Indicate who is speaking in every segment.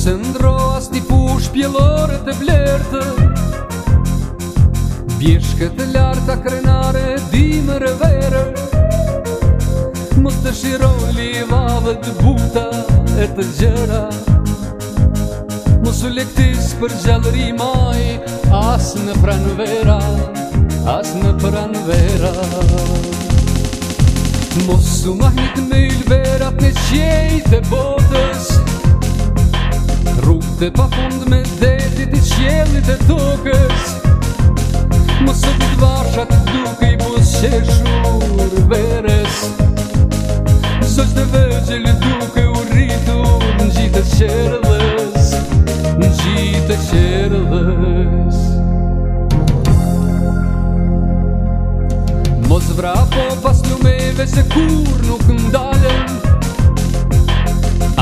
Speaker 1: Se ndro as t'i push pjellore të blertë Bjesh këtë lartë a krenare dimë verë Më të shiroli e të buta e të gjëra Më su lektis për gjallëri maj As në pranvera, as në pranvera Mosu ma hit me ilvera në qejt e botës Rrugë të pa fund me detit i qjellit e tokës Më të të duke i busje shumër veres Sos të veqe duke u rritu në gjitë të qërë Mos Vrapo pas lumeve se kur nuk ndalen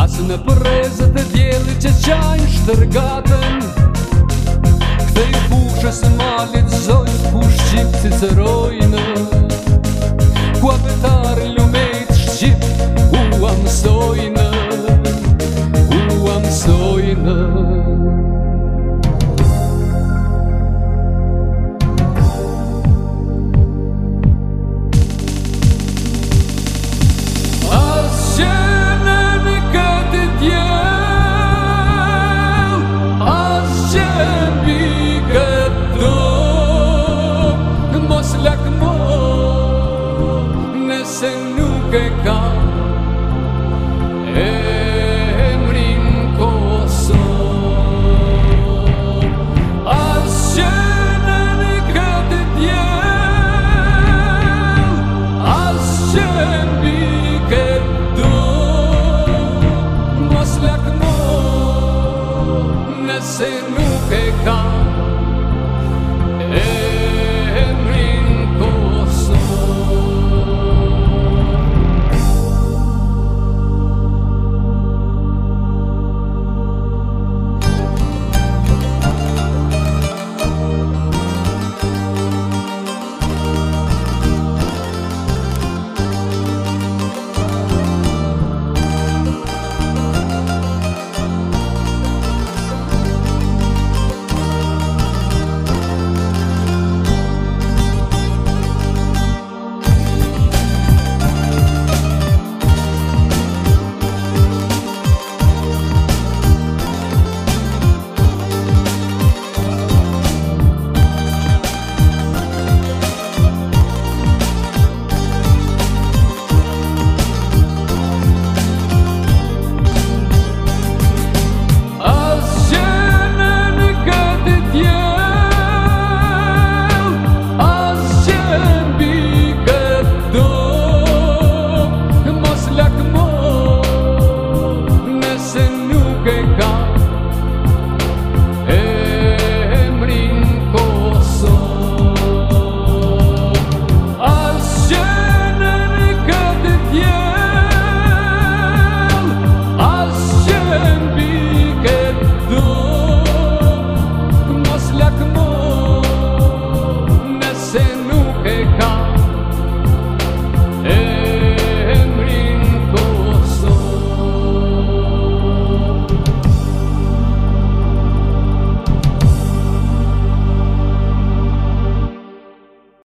Speaker 1: Asë në përreze që gjajnë shtërgatën Këtë i fushës malit zojnë fushë qipë si të rojnë Kua petarë lumejt shqipë u amësojnë U amësojnë nesse nunca canto.